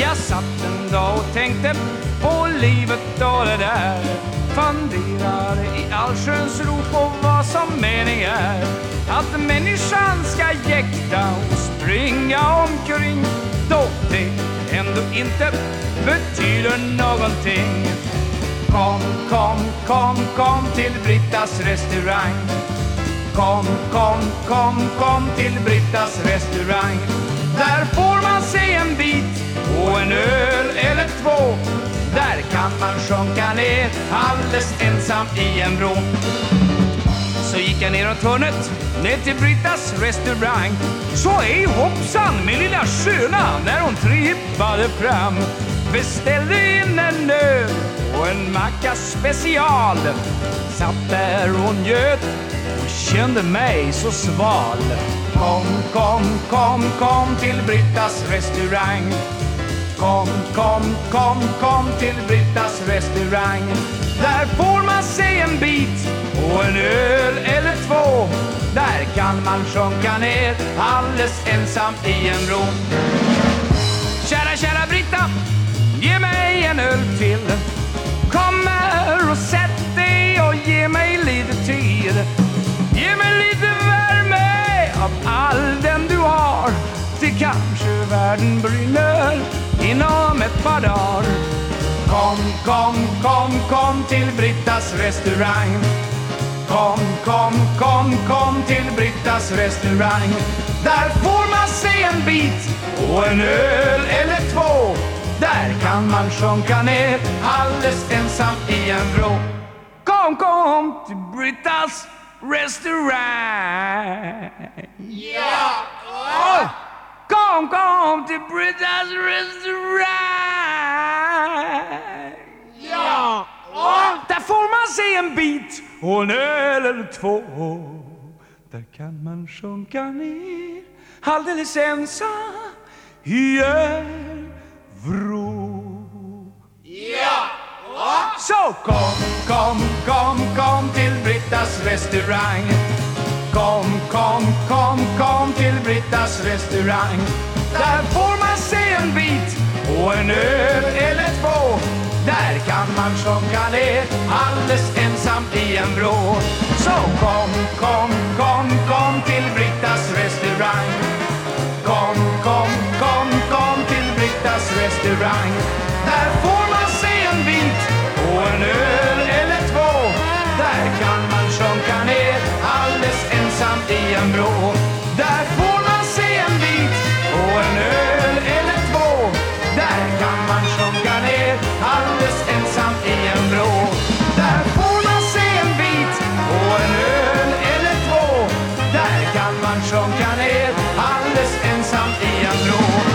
Jag satt en dag och tänkte på livet och det där. Funderade i allsköns ro på vad som mening är. Att människan ska jäkta och springa omkring då det ändå inte betyder någonting. Kom, kom, kom, kom till Brittas restaurang. Kom, kom, kom, kom till Brittas restaurang. Där får en öl eller två. Där kan man sjunka ner alldeles ensam i en vrå. Så gick jag neråt hörnet, ner till Brittas restaurang. Så hej hoppsan, min lilla sköna, när hon trippade fram. Beställde in en öl och en macka special. Satt där och njöt och kände mig så sval. Kom, kom, kom, kom till Brittas restaurang. Kom, kom, kom, kom till Brittas restaurang. Där får man se en bit och en öl eller två. Där kan man sjunka ner alldeles ensam i en vrå. Kära, kära Britta, ge mig en öl till. Kom här och sätt dig och ge mig lite tid. Ge mig lite värme av all den du har. Till kanske världen brinner inom ett par dagar. Kom, kom, kom, kom till Brittas restaurang. Kom, kom, kom, kom till Brittas restaurang. Där får man se en bit och en öl eller två. Där kan man sjunka ner alldeles ensam i en vrå. Kom, kom till Brittas restaurang. Ja! Kom, till Brittas restaurang. Ja! Där får man se en bit och en öl eller två. Där kan man sjunka ner alldeles ensam i en vrå. Så kom, kom, kom, kom till Brittas restaurang. Kom, kom, kom, kom till Brittas restaurang. Där får man se en bit och en öl eller två. Där kan man sjunka ner alldeles ensam i en vrå. Så kom, kom, kom, kom till Brittas restaurang. Kom, kom, kom, kom till Brittas restaurang. Där får Man sjunka ner alldeles ensam i en vrå.